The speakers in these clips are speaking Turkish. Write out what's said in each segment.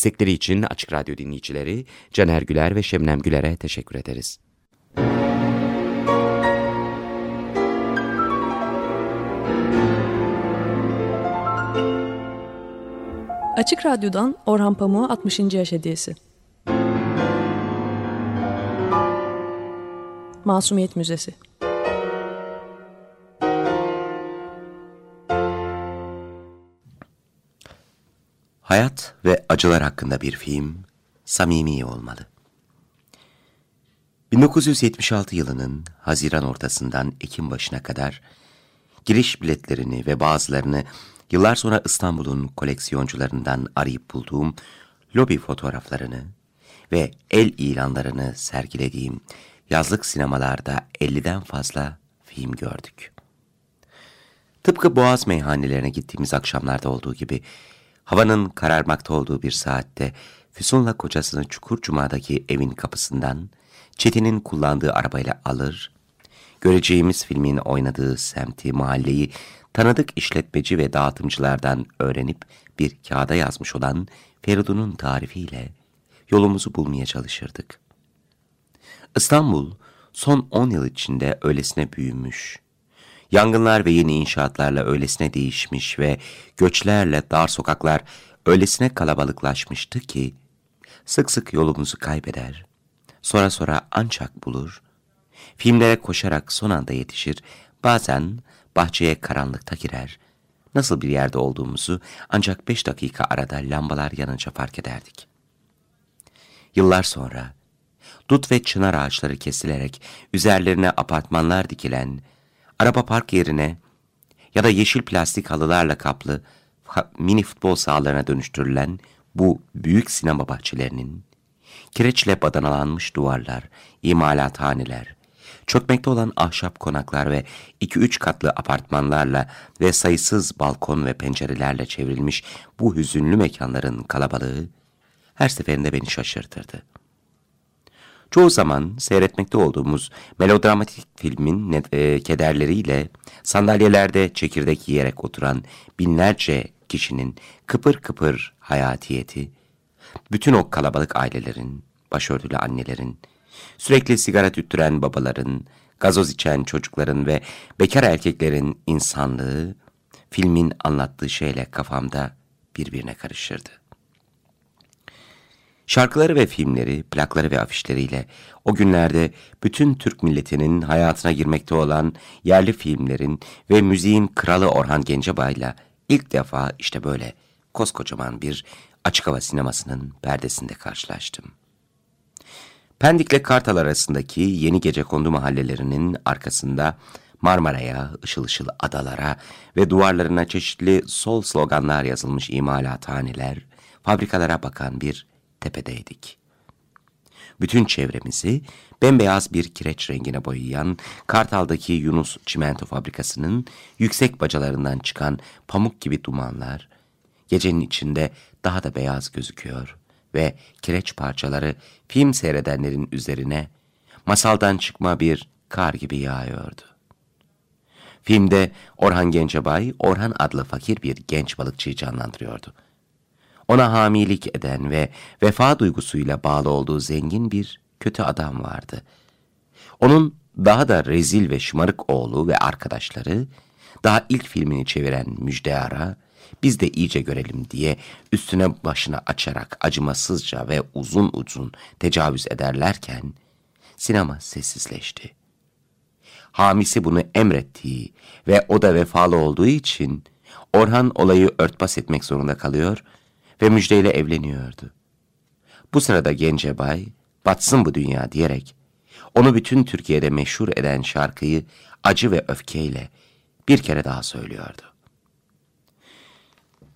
Destekleri için Açık Radyo dinleyicileri Caner Güler ve Şebnem Güler'e teşekkür ederiz. Açık Radyo'dan Orhan Pamuk'a 60. yaş hediyesi. Masumiyet Müzesi Hayat ve acılar hakkında bir film samimi olmalı. 1976 yılının Haziran ortasından Ekim başına kadar giriş biletlerini ve bazılarını yıllar sonra İstanbul'un koleksiyoncularından arayıp bulduğum lobi fotoğraflarını ve el ilanlarını sergilediğim yazlık sinemalarda 50'den fazla film gördük. Tıpkı Boğaz meyhanelerine gittiğimiz akşamlarda olduğu gibi havanın kararmakta olduğu bir saatte Füsun'la kocasını Çukurcuma'daki evin kapısından Çetin'in kullandığı arabayla alır, göreceğimiz filmin oynadığı semti, mahalleyi tanıdık işletmeci ve dağıtımcılardan öğrenip bir kağıda yazmış olan Feridun'un tarifiyle yolumuzu bulmaya çalışırdık. İstanbul son 10 yıl içinde öylesine büyümüş, yangınlar ve yeni inşaatlarla öylesine değişmiş ve göçlerle dar sokaklar öylesine kalabalıklaşmıştı ki, sık sık yolumuzu kaybeder, sonra sonra ancak bulur, filmlere koşarak son anda yetişir, bazen bahçeye karanlıkta girer, nasıl bir yerde olduğumuzu ancak beş dakika arada lambalar yanınca fark ederdik. Yıllar sonra, dut ve çınar ağaçları kesilerek üzerlerine apartmanlar dikilen, araba park yerine ya da yeşil plastik halılarla kaplı mini futbol sahalarına dönüştürülen bu büyük sinema bahçelerinin, kireçle badanalanmış duvarlar, imalathaneler, çökmekte olan ahşap konaklar ve iki üç katlı apartmanlarla ve sayısız balkon ve pencerelerle çevrilmiş bu hüzünlü mekanların kalabalığı her seferinde beni şaşırtırdı. Çoğu zaman seyretmekte olduğumuz melodramatik filmin e, kederleriyle sandalyelerde çekirdek yiyerek oturan binlerce kişinin kıpır kıpır hayatiyeti, bütün o kalabalık ailelerin, başörtülü annelerin, sürekli sigara tüttüren babaların, gazoz içen çocukların ve bekar erkeklerin insanlığı, filmin anlattığı şeyle kafamda birbirine karışırdı. Şarkıları ve filmleri, plakları ve afişleriyle o günlerde bütün Türk milletinin hayatına girmekte olan yerli filmlerin ve müziğin kralı Orhan Gencebay'la ilk defa işte böyle koskocaman bir açık hava sinemasının perdesinde karşılaştım. Pendik'le Kartal arasındaki yeni gece kondu mahallelerinin arkasında Marmara'ya, ışıl ışıl adalara ve duvarlarına çeşitli sol sloganlar yazılmış imalathaneler, fabrikalara bakan bir tepedeydik. Bütün çevremizi bembeyaz bir kireç rengine boyayan Kartal'daki Yunus Çimento Fabrikası'nın yüksek bacalarından çıkan pamuk gibi dumanlar, gecenin içinde daha da beyaz gözüküyor ve kireç parçaları film seyredenlerin üzerine masaldan çıkma bir kar gibi yağıyordu. Filmde Orhan Gencebay, Orhan adlı fakir bir genç balıkçıyı canlandırıyordu ona hamilik eden ve vefa duygusuyla bağlı olduğu zengin bir kötü adam vardı. Onun daha da rezil ve şımarık oğlu ve arkadaşları, daha ilk filmini çeviren Müjdeara, biz de iyice görelim diye üstüne başına açarak acımasızca ve uzun uzun tecavüz ederlerken, sinema sessizleşti. Hamisi bunu emrettiği ve o da vefalı olduğu için Orhan olayı örtbas etmek zorunda kalıyor ve müjdeyle evleniyordu. Bu sırada Gencebay, batsın bu dünya diyerek, onu bütün Türkiye'de meşhur eden şarkıyı acı ve öfkeyle bir kere daha söylüyordu.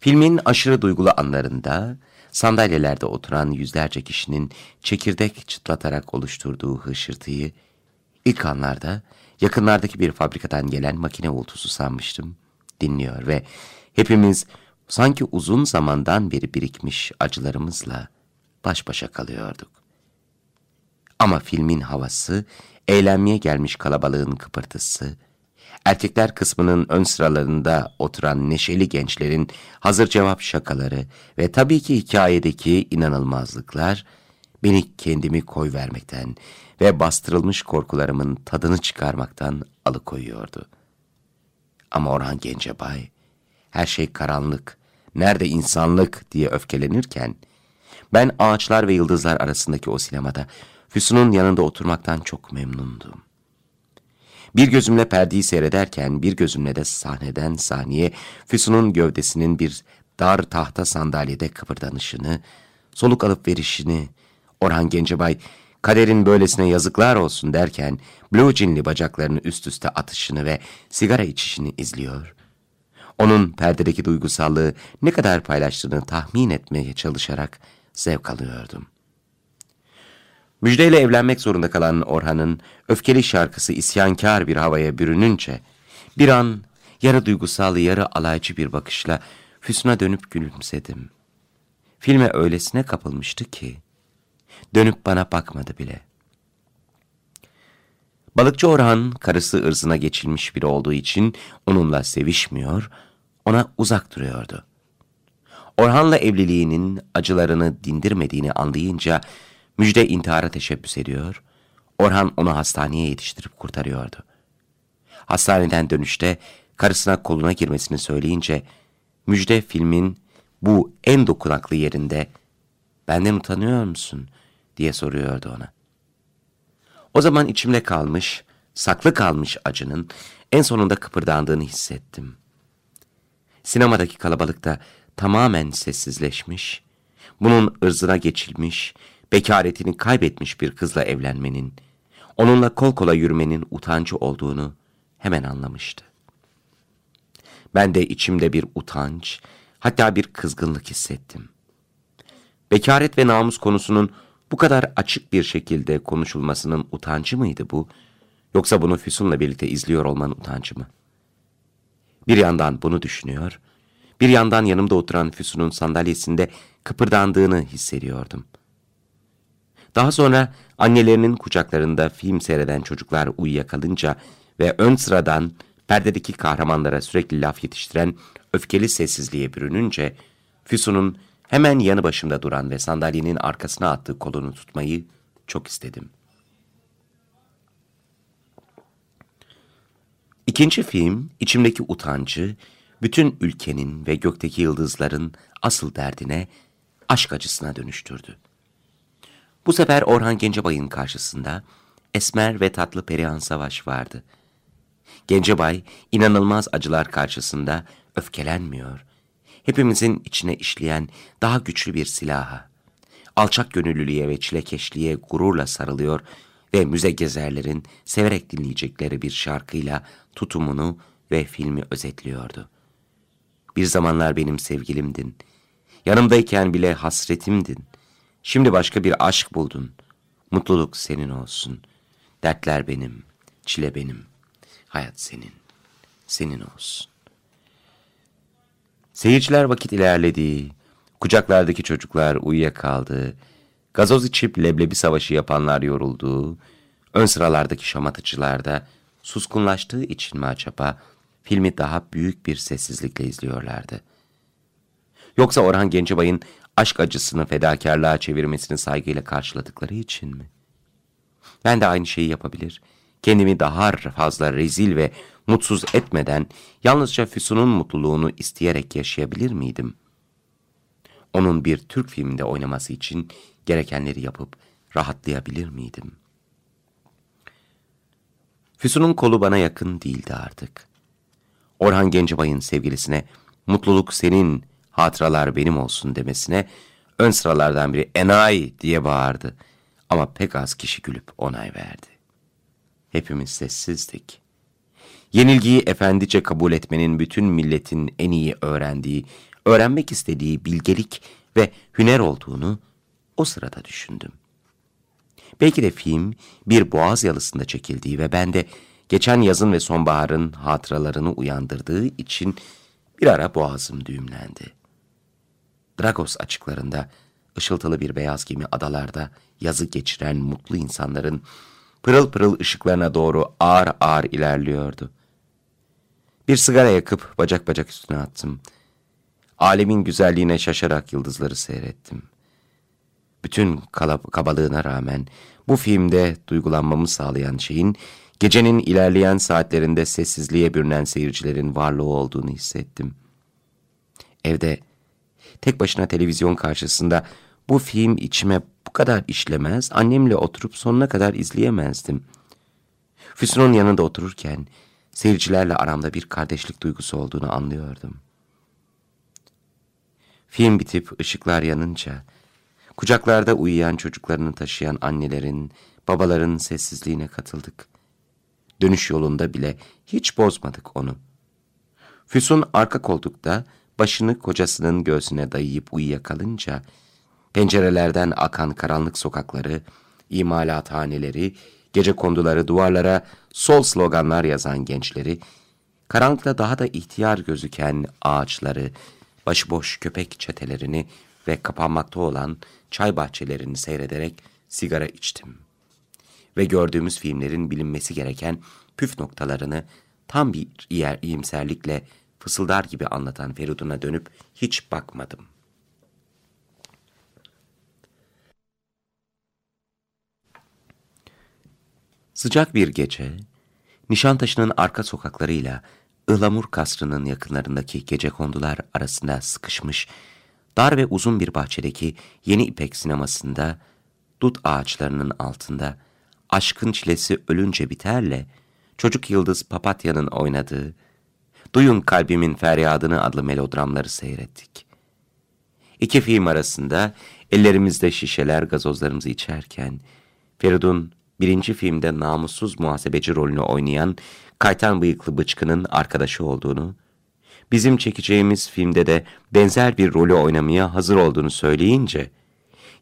Filmin aşırı duygulu anlarında Sandalyelerde oturan yüzlerce kişinin çekirdek çıtlatarak oluşturduğu hışırtıyı ilk anlarda yakınlardaki bir fabrikadan gelen makine uğultusu sanmıştım. Dinliyor ve hepimiz sanki uzun zamandan beri birikmiş acılarımızla baş başa kalıyorduk. Ama filmin havası, eğlenmeye gelmiş kalabalığın kıpırtısı, erkekler kısmının ön sıralarında oturan neşeli gençlerin hazır cevap şakaları ve tabii ki hikayedeki inanılmazlıklar beni kendimi koy vermekten ve bastırılmış korkularımın tadını çıkarmaktan alıkoyuyordu. Ama Orhan Gencebay, her şey karanlık, nerede insanlık diye öfkelenirken, ben ağaçlar ve yıldızlar arasındaki o sinemada Füsun'un yanında oturmaktan çok memnundum. Bir gözümle perdeyi seyrederken bir gözümle de sahneden sahneye Füsun'un gövdesinin bir dar tahta sandalyede kıpırdanışını, soluk alıp verişini, Orhan Gencebay kaderin böylesine yazıklar olsun derken blue jeanli bacaklarını üst üste atışını ve sigara içişini izliyor. Onun perdedeki duygusallığı ne kadar paylaştığını tahmin etmeye çalışarak zevk alıyordum. Müjdeyle evlenmek zorunda kalan Orhan'ın öfkeli şarkısı isyankar bir havaya bürününce, bir an yarı duygusal yarı alaycı bir bakışla Füsun'a dönüp gülümsedim. Filme öylesine kapılmıştı ki, dönüp bana bakmadı bile. Balıkçı Orhan, karısı ırzına geçilmiş biri olduğu için onunla sevişmiyor, ona uzak duruyordu. Orhan'la evliliğinin acılarını dindirmediğini anlayınca Müjde intihara teşebbüs ediyor, Orhan onu hastaneye yetiştirip kurtarıyordu. Hastaneden dönüşte karısına koluna girmesini söyleyince Müjde filmin bu en dokunaklı yerinde benden utanıyor musun diye soruyordu ona. O zaman içimde kalmış, saklı kalmış acının en sonunda kıpırdandığını hissettim. Sinemadaki kalabalık da tamamen sessizleşmiş, bunun ırzına geçilmiş, bekaretini kaybetmiş bir kızla evlenmenin, onunla kol kola yürümenin utancı olduğunu hemen anlamıştı. Ben de içimde bir utanç, hatta bir kızgınlık hissettim. Bekaret ve namus konusunun bu kadar açık bir şekilde konuşulmasının utancı mıydı bu, yoksa bunu Füsun'la birlikte izliyor olmanın utancı mı? Bir yandan bunu düşünüyor, bir yandan yanımda oturan Füsun'un sandalyesinde kıpırdandığını hissediyordum. Daha sonra annelerinin kucaklarında film seyreden çocuklar uyuyakalınca ve ön sıradan perdedeki kahramanlara sürekli laf yetiştiren öfkeli sessizliğe bürününce Füsun'un hemen yanı başımda duran ve sandalyenin arkasına attığı kolunu tutmayı çok istedim. İkinci film, içimdeki utancı, bütün ülkenin ve gökteki yıldızların asıl derdine, aşk acısına dönüştürdü. Bu sefer Orhan Gencebay'ın karşısında Esmer ve tatlı Perihan Savaş vardı. Gencebay inanılmaz acılar karşısında öfkelenmiyor. Hepimizin içine işleyen daha güçlü bir silaha. Alçak gönüllülüğe ve çilekeşliğe gururla sarılıyor ve müze gezerlerin severek dinleyecekleri bir şarkıyla tutumunu ve filmi özetliyordu. Bir zamanlar benim sevgilimdin. Yanımdayken bile hasretimdin. Şimdi başka bir aşk buldun. Mutluluk senin olsun. Dertler benim, çile benim. Hayat senin, senin olsun. Seyirciler vakit ilerledi. Kucaklardaki çocuklar uyuyakaldı. Gazoz içip leblebi savaşı yapanlar yoruldu. Ön sıralardaki şamatıcılar da suskunlaştığı için mi acaba filmi daha büyük bir sessizlikle izliyorlardı. Yoksa Orhan Gencebay'ın aşk acısını fedakarlığa çevirmesini saygıyla karşıladıkları için mi? Ben de aynı şeyi yapabilir, kendimi daha fazla rezil ve mutsuz etmeden yalnızca Füsun'un mutluluğunu isteyerek yaşayabilir miydim? Onun bir Türk filminde oynaması için gerekenleri yapıp rahatlayabilir miydim? Füsun'un kolu bana yakın değildi artık. Orhan Gencebay'ın sevgilisine mutluluk senin hatıralar benim olsun demesine ön sıralardan biri enayi diye bağırdı. Ama pek az kişi gülüp onay verdi. Hepimiz sessizdik. Yenilgiyi efendice kabul etmenin bütün milletin en iyi öğrendiği, öğrenmek istediği bilgelik ve hüner olduğunu o sırada düşündüm. Belki de film bir boğaz yalısında çekildiği ve ben de geçen yazın ve sonbaharın hatıralarını uyandırdığı için bir ara boğazım düğümlendi. Dragos açıklarında, ışıltılı bir beyaz gemi adalarda yazı geçiren mutlu insanların pırıl pırıl ışıklarına doğru ağır ağır ilerliyordu. Bir sigara yakıp bacak bacak üstüne attım. Alemin güzelliğine şaşarak yıldızları seyrettim. Bütün kabalığına rağmen bu filmde duygulanmamı sağlayan şeyin gecenin ilerleyen saatlerinde sessizliğe bürünen seyircilerin varlığı olduğunu hissettim. Evde tek başına televizyon karşısında bu film içime kadar işlemez, annemle oturup sonuna kadar izleyemezdim. Füsun'un yanında otururken seyircilerle aramda bir kardeşlik duygusu olduğunu anlıyordum. Film bitip ışıklar yanınca, kucaklarda uyuyan çocuklarını taşıyan annelerin, babaların sessizliğine katıldık. Dönüş yolunda bile hiç bozmadık onu. Füsun arka koltukta başını kocasının göğsüne dayayıp uyuyakalınca, pencerelerden akan karanlık sokakları, imalathaneleri, gece konduları duvarlara sol sloganlar yazan gençleri, karanlıkta daha da ihtiyar gözüken ağaçları, başıboş köpek çetelerini ve kapanmakta olan çay bahçelerini seyrederek sigara içtim. Ve gördüğümüz filmlerin bilinmesi gereken püf noktalarını tam bir iyimserlikle fısıldar gibi anlatan Feridun'a dönüp hiç bakmadım. Sıcak bir gece, Nişantaşı'nın arka sokaklarıyla Ihlamur Kasrı'nın yakınlarındaki gece kondular arasında sıkışmış, dar ve uzun bir bahçedeki Yeni İpek sinemasında, dut ağaçlarının altında, Aşkın Çilesi Ölünce Biter'le, Çocuk Yıldız Papatya'nın oynadığı, Duyun Kalbimin Feryadını adlı melodramları seyrettik. İki film arasında ellerimizde şişeler gazozlarımızı içerken, Feridun birinci filmde namussuz muhasebeci rolünü oynayan kaytan bıyıklı bıçkının arkadaşı olduğunu, bizim çekeceğimiz filmde de benzer bir rolü oynamaya hazır olduğunu söyleyince,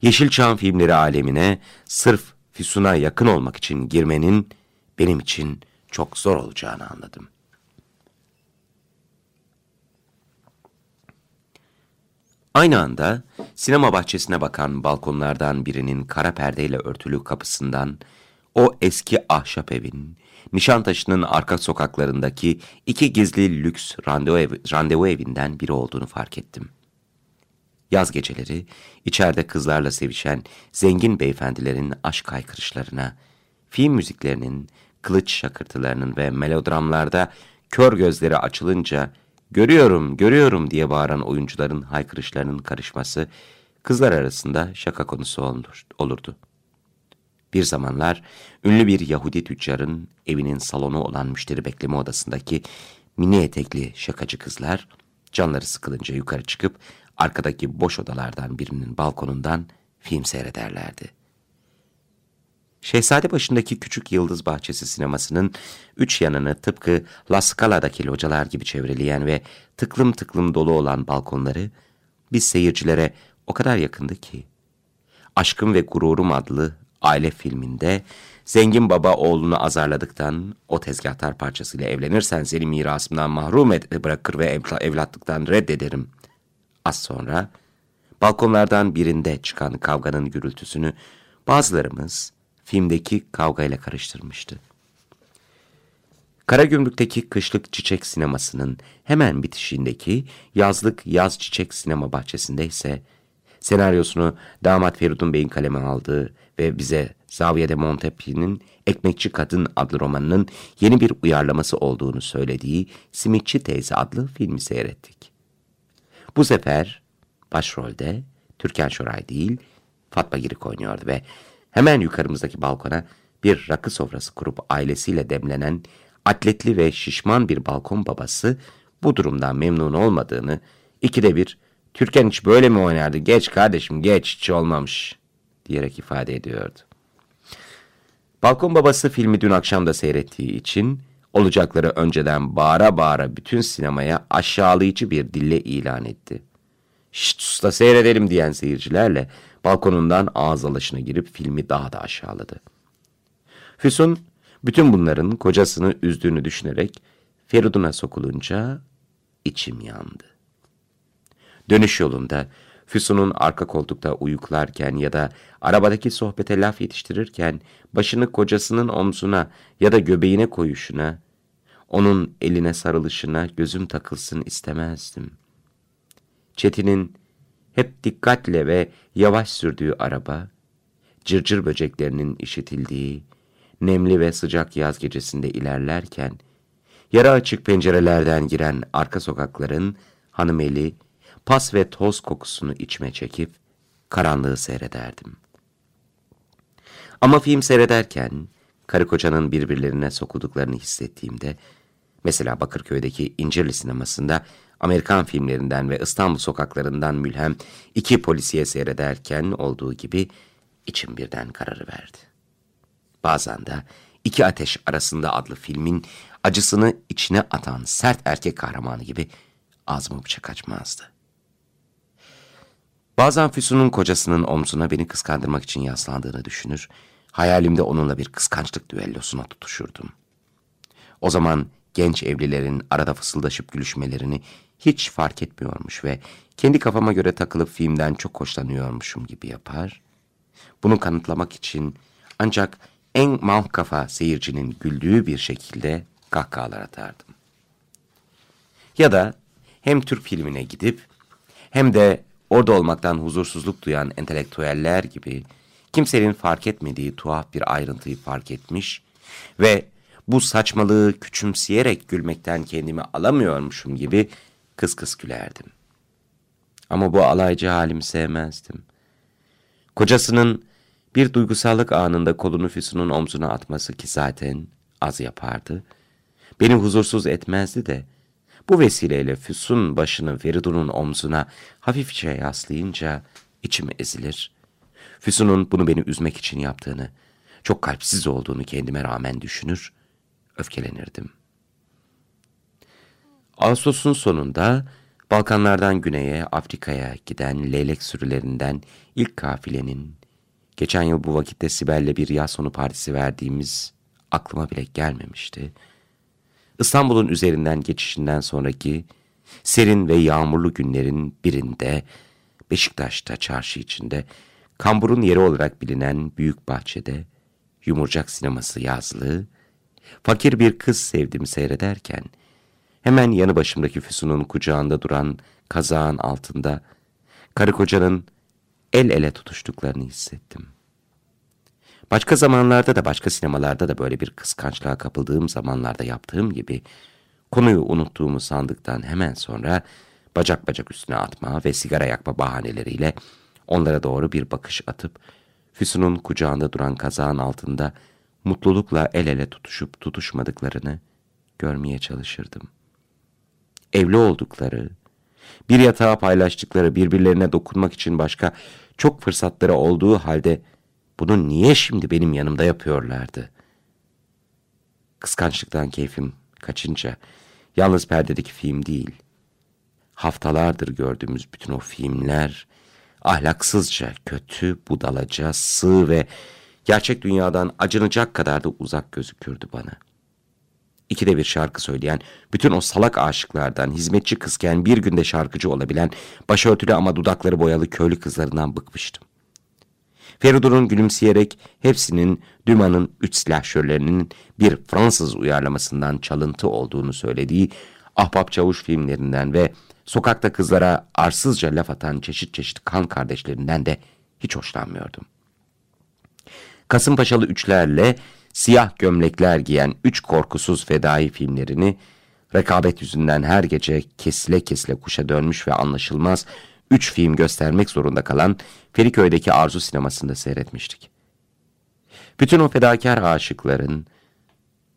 Yeşilçam filmleri alemine sırf Füsun'a yakın olmak için girmenin benim için çok zor olacağını anladım. Aynı anda sinema bahçesine bakan balkonlardan birinin kara perdeyle örtülü kapısından o eski ahşap evin, Nişantaşı'nın arka sokaklarındaki iki gizli lüks randevu, ev, randevu evinden biri olduğunu fark ettim. Yaz geceleri içeride kızlarla sevişen zengin beyefendilerin aşk kaykırışlarına, film müziklerinin, kılıç şakırtılarının ve melodramlarda kör gözleri açılınca görüyorum, görüyorum diye bağıran oyuncuların haykırışlarının karışması kızlar arasında şaka konusu olur, olurdu. Bir zamanlar ünlü bir Yahudi tüccarın evinin salonu olan müşteri bekleme odasındaki mini etekli şakacı kızlar canları sıkılınca yukarı çıkıp arkadaki boş odalardan birinin balkonundan film seyrederlerdi. Şehzade başındaki küçük yıldız bahçesi sinemasının üç yanını tıpkı La Scala'daki localar gibi çevreleyen ve tıklım tıklım dolu olan balkonları biz seyircilere o kadar yakındı ki. Aşkım ve Gururum adlı aile filminde zengin baba oğlunu azarladıktan o tezgahtar parçasıyla evlenirsen seni mirasımdan mahrum et, bırakır ve evlatlıktan reddederim. Az sonra balkonlardan birinde çıkan kavganın gürültüsünü bazılarımız filmdeki kavgayla karıştırmıştı. Karagümrük'teki kışlık çiçek sinemasının hemen bitişindeki yazlık yaz çiçek sinema bahçesinde ise senaryosunu damat Feridun Bey'in kaleme aldığı ve bize Zaviye de Montepi'nin Ekmekçi Kadın adlı romanının yeni bir uyarlaması olduğunu söylediği Simitçi Teyze adlı filmi seyrettik. Bu sefer başrolde Türkan Şoray değil Fatma Girik oynuyordu ve hemen yukarımızdaki balkona bir rakı sofrası kurup ailesiyle demlenen atletli ve şişman bir balkon babası bu durumdan memnun olmadığını ikide bir Türkan hiç böyle mi oynardı geç kardeşim geç hiç olmamış diyerek ifade ediyordu. Balkon Babası filmi dün akşam da seyrettiği için olacakları önceden bağıra bağıra bütün sinemaya aşağılayıcı bir dille ilan etti. şşt usta seyredelim diyen seyircilerle balkonundan ağız alışına girip filmi daha da aşağıladı. Füsun bütün bunların kocasını üzdüğünü düşünerek Feridun'a sokulunca içim yandı. Dönüş yolunda Füsun'un arka koltukta uyuklarken ya da arabadaki sohbete laf yetiştirirken başını kocasının omzuna ya da göbeğine koyuşuna, onun eline sarılışına gözüm takılsın istemezdim. Çetin'in hep dikkatle ve yavaş sürdüğü araba, cırcır böceklerinin işitildiği, nemli ve sıcak yaz gecesinde ilerlerken, yara açık pencerelerden giren arka sokakların hanımeli, pas ve toz kokusunu içme çekip karanlığı seyrederdim. Ama film seyrederken karı kocanın birbirlerine sokulduklarını hissettiğimde, mesela Bakırköy'deki İncirli sinemasında Amerikan filmlerinden ve İstanbul sokaklarından mülhem iki polisiye seyrederken olduğu gibi içim birden kararı verdi. Bazen de İki Ateş Arasında adlı filmin acısını içine atan sert erkek kahramanı gibi ağzıma bıçak açmazdı. Bazen Füsun'un kocasının omzuna beni kıskandırmak için yaslandığını düşünür, hayalimde onunla bir kıskançlık düellosuna tutuşurdum. O zaman genç evlilerin arada fısıldaşıp gülüşmelerini hiç fark etmiyormuş ve kendi kafama göre takılıp filmden çok hoşlanıyormuşum gibi yapar. Bunu kanıtlamak için ancak en mal kafa seyircinin güldüğü bir şekilde kahkahalar atardım. Ya da hem Türk filmine gidip hem de orada olmaktan huzursuzluk duyan entelektüeller gibi kimsenin fark etmediği tuhaf bir ayrıntıyı fark etmiş ve bu saçmalığı küçümseyerek gülmekten kendimi alamıyormuşum gibi kıs kıs gülerdim. Ama bu alaycı halimi sevmezdim. Kocasının bir duygusallık anında kolunu Füsun'un omzuna atması ki zaten az yapardı. Beni huzursuz etmezdi de bu vesileyle Füsun başını Feridun'un omzuna hafifçe yaslayınca içim ezilir. Füsun'un bunu beni üzmek için yaptığını, çok kalpsiz olduğunu kendime rağmen düşünür, öfkelenirdim. Ağustos'un sonunda Balkanlardan güneye, Afrika'ya giden leylek sürülerinden ilk kafilenin, geçen yıl bu vakitte Sibel'le bir yaz sonu partisi verdiğimiz aklıma bile gelmemişti. İstanbul'un üzerinden geçişinden sonraki serin ve yağmurlu günlerin birinde Beşiktaş'ta çarşı içinde kamburun yeri olarak bilinen büyük bahçede yumurcak sineması yazlığı fakir bir kız sevdim seyrederken hemen yanı başımdaki Füsun'un kucağında duran kazağın altında karı kocanın el ele tutuştuklarını hissettim. Başka zamanlarda da başka sinemalarda da böyle bir kıskançlığa kapıldığım zamanlarda yaptığım gibi konuyu unuttuğumu sandıktan hemen sonra bacak bacak üstüne atma ve sigara yakma bahaneleriyle onlara doğru bir bakış atıp Füsun'un kucağında duran kazağın altında mutlulukla el ele tutuşup tutuşmadıklarını görmeye çalışırdım. Evli oldukları, bir yatağa paylaştıkları birbirlerine dokunmak için başka çok fırsatları olduğu halde bunu niye şimdi benim yanımda yapıyorlardı? Kıskançlıktan keyfim kaçınca yalnız perdedeki film değil, haftalardır gördüğümüz bütün o filmler ahlaksızca, kötü, budalaca, sığ ve gerçek dünyadan acınacak kadar da uzak gözükürdü bana. İkide bir şarkı söyleyen, bütün o salak aşıklardan, hizmetçi kızken bir günde şarkıcı olabilen, başörtülü ama dudakları boyalı köylü kızlarından bıkmıştım. Feridun'un gülümseyerek hepsinin Dumas'ın üç silahşörlerinin bir Fransız uyarlamasından çalıntı olduğunu söylediği ahbap çavuş filmlerinden ve sokakta kızlara arsızca laf atan çeşit çeşit kan kardeşlerinden de hiç hoşlanmıyordum. Kasımpaşalı üçlerle siyah gömlekler giyen üç korkusuz fedai filmlerini rekabet yüzünden her gece kesile kesile kuşa dönmüş ve anlaşılmaz üç film göstermek zorunda kalan Feriköy'deki Arzu sinemasında seyretmiştik. Bütün o fedakar aşıkların,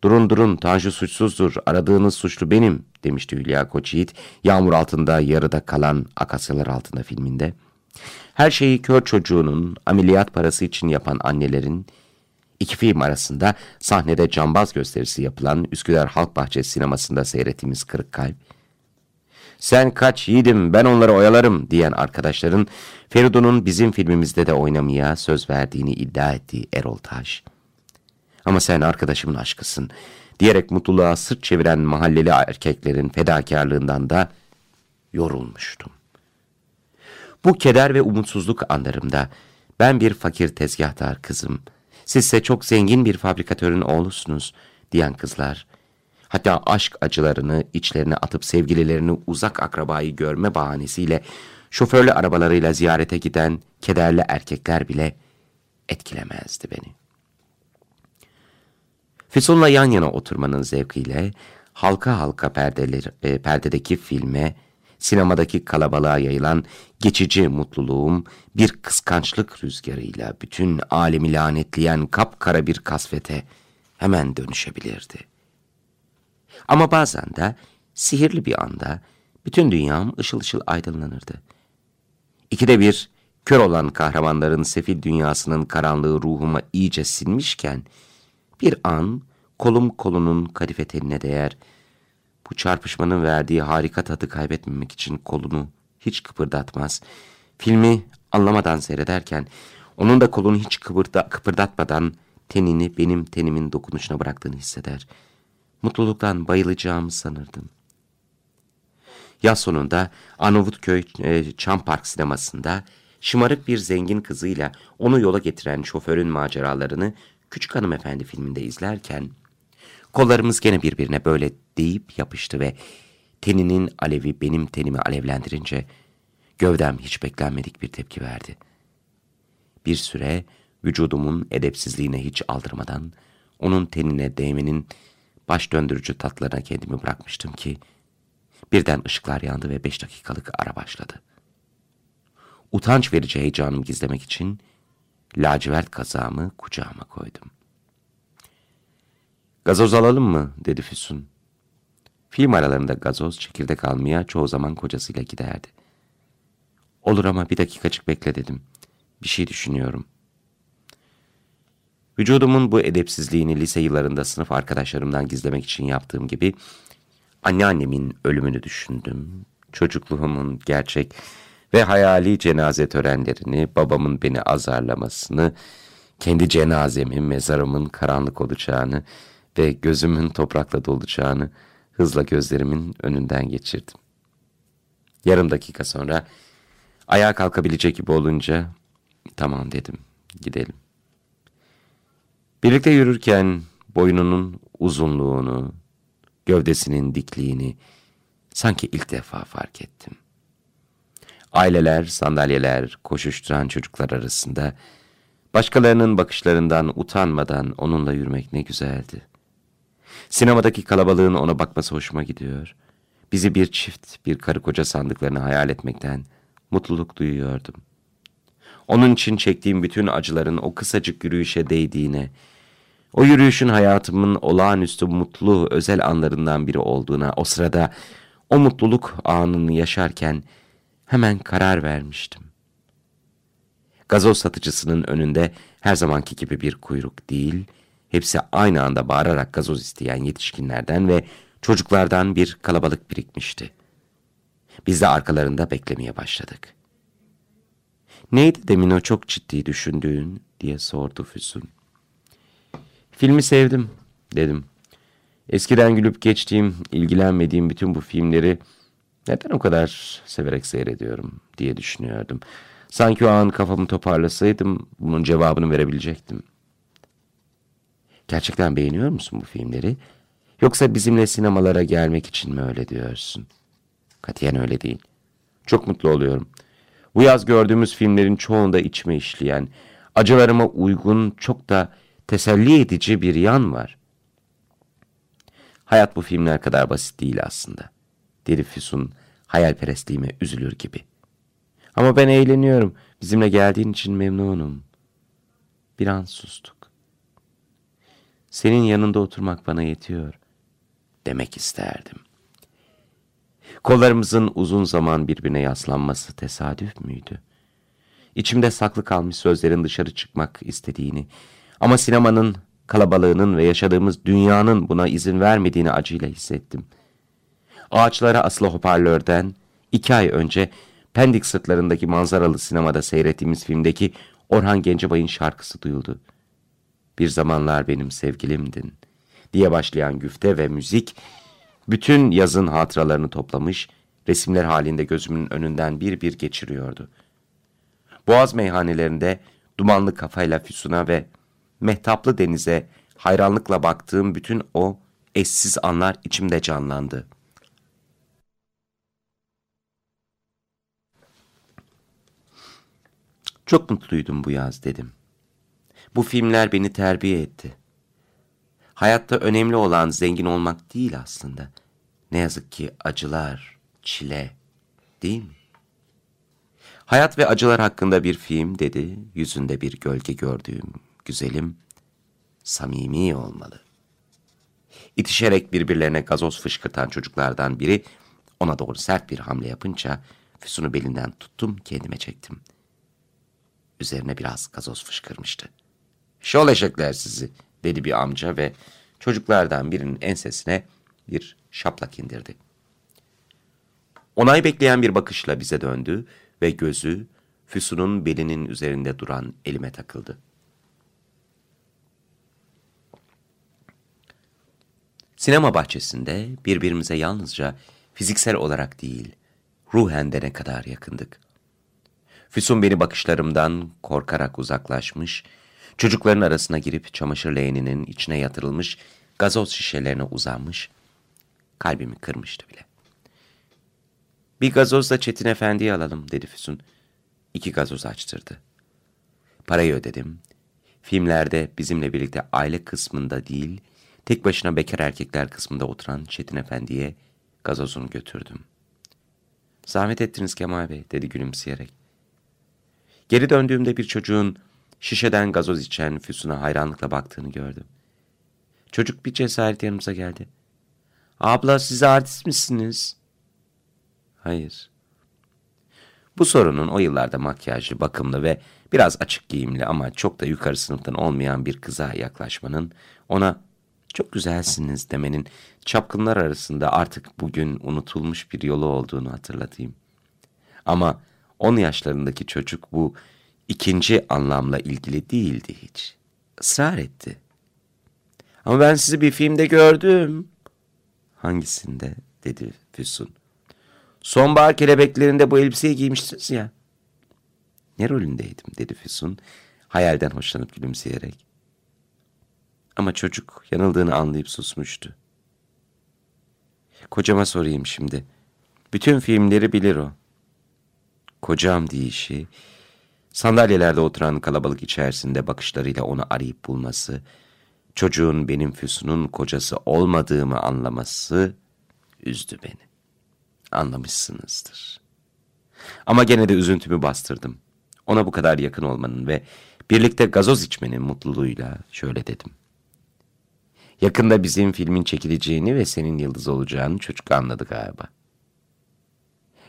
durun durun Tanju suçsuzdur, aradığınız suçlu benim demişti Hülya Koçyiğit, yağmur altında yarıda kalan Akasyalar altında filminde. Her şeyi kör çocuğunun ameliyat parası için yapan annelerin, iki film arasında sahnede cambaz gösterisi yapılan Üsküdar Halk Bahçesi sinemasında seyrettiğimiz Kırık Kalp, sen kaç yiğidim ben onları oyalarım diyen arkadaşların Feridun'un bizim filmimizde de oynamaya söz verdiğini iddia ettiği Erol Taş. Ama sen arkadaşımın aşkısın diyerek mutluluğa sırt çeviren mahalleli erkeklerin fedakarlığından da yorulmuştum. Bu keder ve umutsuzluk anlarımda ben bir fakir tezgahtar kızım, sizse çok zengin bir fabrikatörün oğlusunuz diyen kızlar, hatta aşk acılarını içlerine atıp sevgililerini uzak akrabayı görme bahanesiyle şoförlü arabalarıyla ziyarete giden kederli erkekler bile etkilemezdi beni. Füsun'la yan yana oturmanın zevkiyle halka halka perdeler, e, perdedeki filme, sinemadaki kalabalığa yayılan geçici mutluluğum bir kıskançlık rüzgarıyla bütün alemi lanetleyen kapkara bir kasvete hemen dönüşebilirdi. Ama bazen de sihirli bir anda bütün dünyam ışıl ışıl aydınlanırdı. İkide bir kör olan kahramanların sefil dünyasının karanlığı ruhuma iyice sinmişken bir an kolum kolunun kadife teline değer, bu çarpışmanın verdiği harika tadı kaybetmemek için kolunu hiç kıpırdatmaz. Filmi anlamadan seyrederken onun da kolunu hiç kıpırda, kıpırdatmadan tenini benim tenimin dokunuşuna bıraktığını hisseder. Mutluluktan bayılacağımı sanırdım. Yaz sonunda Arnavutköy e, Çam Park sinemasında şımarık bir zengin kızıyla onu yola getiren şoförün maceralarını Küçük Hanımefendi filminde izlerken kollarımız gene birbirine böyle deyip yapıştı ve teninin alevi benim tenimi alevlendirince gövdem hiç beklenmedik bir tepki verdi. Bir süre vücudumun edepsizliğine hiç aldırmadan onun tenine değmenin baş döndürücü tatlarına kendimi bırakmıştım ki birden ışıklar yandı ve beş dakikalık ara başladı. Utanç verici heyecanımı gizlemek için lacivert kazağımı kucağıma koydum. Gazoz alalım mı? dedi Füsun. Film aralarında gazoz, çekirdek almaya çoğu zaman kocasıyla giderdi. Olur ama bir dakikacık bekle dedim. Bir şey düşünüyorum. Vücudumun bu edepsizliğini lise yıllarında sınıf arkadaşlarımdan gizlemek için yaptığım gibi anneannemin ölümünü düşündüm. Çocukluğumun gerçek ve hayali cenaze törenlerini, babamın beni azarlamasını, kendi cenazemin, mezarımın karanlık olacağını ve gözümün toprakla dolacağını hızla gözlerimin önünden geçirdim. Yarım dakika sonra ayağa kalkabilecek gibi olunca tamam dedim gidelim. Birlikte yürürken boynunun uzunluğunu, gövdesinin dikliğini sanki ilk defa fark ettim. Aileler, sandalyeler, koşuşturan çocuklar arasında başkalarının bakışlarından utanmadan onunla yürümek ne güzeldi. Sinemadaki kalabalığın ona bakması hoşuma gidiyor. Bizi bir çift, bir karı koca sandıklarını hayal etmekten mutluluk duyuyordum. Onun için çektiğim bütün acıların o kısacık yürüyüşe değdiğine, o yürüyüşün hayatımın olağanüstü mutlu özel anlarından biri olduğuna, o sırada o mutluluk anını yaşarken hemen karar vermiştim. Gazoz satıcısının önünde her zamanki gibi bir kuyruk değil, hepsi aynı anda bağırarak gazoz isteyen yetişkinlerden ve çocuklardan bir kalabalık birikmişti. Biz de arkalarında beklemeye başladık. Neydi demin o çok ciddi düşündüğün diye sordu Füsun. Filmi sevdim dedim. Eskiden gülüp geçtiğim, ilgilenmediğim bütün bu filmleri neden o kadar severek seyrediyorum diye düşünüyordum. Sanki o an kafamı toparlasaydım bunun cevabını verebilecektim. Gerçekten beğeniyor musun bu filmleri? Yoksa bizimle sinemalara gelmek için mi öyle diyorsun? Katiyen öyle değil. Çok mutlu oluyorum. Bu yaz gördüğümüz filmlerin çoğunda içime işleyen, acılarıma uygun, çok da teselli edici bir yan var. Hayat bu filmler kadar basit değil aslında. Deri Füsun hayalperestliğime üzülür gibi. Ama ben eğleniyorum. Bizimle geldiğin için memnunum. Bir an sustuk. Senin yanında oturmak bana yetiyor. Demek isterdim. Kollarımızın uzun zaman birbirine yaslanması tesadüf müydü? İçimde saklı kalmış sözlerin dışarı çıkmak istediğini ama sinemanın, kalabalığının ve yaşadığımız dünyanın buna izin vermediğini acıyla hissettim. Ağaçlara asılı hoparlörden iki ay önce Pendik sırtlarındaki manzaralı sinemada seyrettiğimiz filmdeki Orhan Gencebay'ın şarkısı duyuldu. Bir zamanlar benim sevgilimdin diye başlayan güfte ve müzik bütün yazın hatıralarını toplamış, resimler halinde gözümün önünden bir bir geçiriyordu. Boğaz meyhanelerinde dumanlı kafayla Füsun'a ve mehtaplı denize hayranlıkla baktığım bütün o eşsiz anlar içimde canlandı. Çok mutluydum bu yaz dedim. Bu filmler beni terbiye etti. Hayatta önemli olan zengin olmak değil aslında. Ne yazık ki acılar, çile değil mi? Hayat ve acılar hakkında bir film dedi, yüzünde bir gölge gördüğüm güzelim, samimi olmalı. İtişerek birbirlerine gazoz fışkırtan çocuklardan biri ona doğru sert bir hamle yapınca Füsun'u belinden tuttum kendime çektim. Üzerine biraz gazoz fışkırmıştı. Şol eşekler sizi dedi bir amca ve çocuklardan birinin ensesine bir şaplak indirdi. Onay bekleyen bir bakışla bize döndü ve gözü Füsun'un belinin üzerinde duran elime takıldı. Sinema bahçesinde birbirimize yalnızca fiziksel olarak değil, ruhen de ne kadar yakındık. Füsun beni bakışlarımdan korkarak uzaklaşmış, çocukların arasına girip çamaşır leğeninin içine yatırılmış gazoz şişelerine uzanmış, kalbimi kırmıştı bile. Bir gazoz da Çetin Efendi'ye alalım dedi Füsun. İki gazoz açtırdı. Parayı ödedim. Filmlerde bizimle birlikte aile kısmında değil, tek başına bekar erkekler kısmında oturan Çetin Efendi'ye gazozunu götürdüm. Zahmet ettiniz Kemal Bey dedi gülümseyerek. Geri döndüğümde bir çocuğun şişeden gazoz içen Füsun'a hayranlıkla baktığını gördüm. Çocuk bir cesaret yanımıza geldi. Abla siz artist misiniz? Hayır. Bu sorunun o yıllarda makyajlı, bakımlı ve biraz açık giyimli ama çok da yukarı sınıftan olmayan bir kıza yaklaşmanın, ona çok güzelsiniz demenin çapkınlar arasında artık bugün unutulmuş bir yolu olduğunu hatırlatayım. Ama on yaşlarındaki çocuk bu ikinci anlamla ilgili değildi hiç. Israr etti. Ama ben sizi bir filmde gördüm. Hangisinde? dedi Füsun. Sonbahar kelebeklerinde bu elbiseyi giymiştiniz ya. Ne rolündeydim dedi Füsun hayalden hoşlanıp gülümseyerek. Ama çocuk yanıldığını anlayıp susmuştu. Kocama sorayım şimdi. Bütün filmleri bilir o. Kocam deyişi, sandalyelerde oturan kalabalık içerisinde bakışlarıyla onu arayıp bulması, çocuğun benim Füsun'un kocası olmadığımı anlaması üzdü beni. Anlamışsınızdır. Ama gene de üzüntümü bastırdım. Ona bu kadar yakın olmanın ve birlikte gazoz içmenin mutluluğuyla şöyle dedim. Yakında bizim filmin çekileceğini ve senin yıldız olacağını çocuk anladı galiba.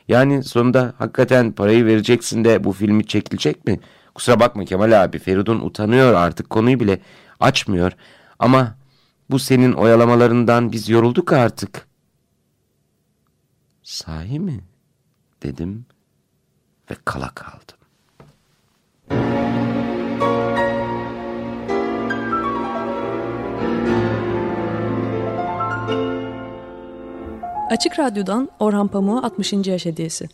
Yani sonunda hakikaten parayı vereceksin de bu filmi çekilecek mi? Kusura bakma Kemal abi Feridun utanıyor artık konuyu bile açmıyor. Ama bu senin oyalamalarından biz yorulduk artık. Sahi mi? Dedim ve kala kaldım. Açık Radyo'dan Orhan Pamuk'a 60. Yaş Hediyesi.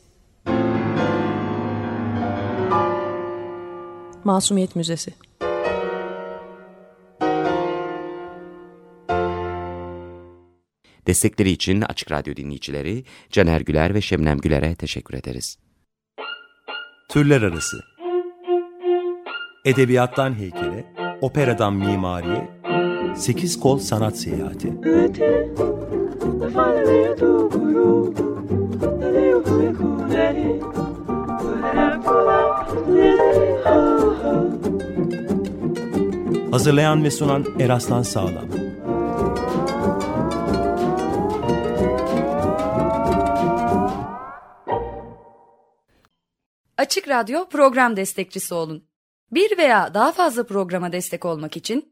Masumiyet Müzesi Destekleri için Açık Radyo dinleyicileri Caner Güler ve Şebnem Güler'e teşekkür ederiz. Türler Arası Edebiyattan heykele, operadan mimariye, sekiz kol sanat seyahati. Hazırlayan ve sunan Eraslan Sağlam. Açık Radyo program destekçisi olun. Bir veya daha fazla programa destek olmak için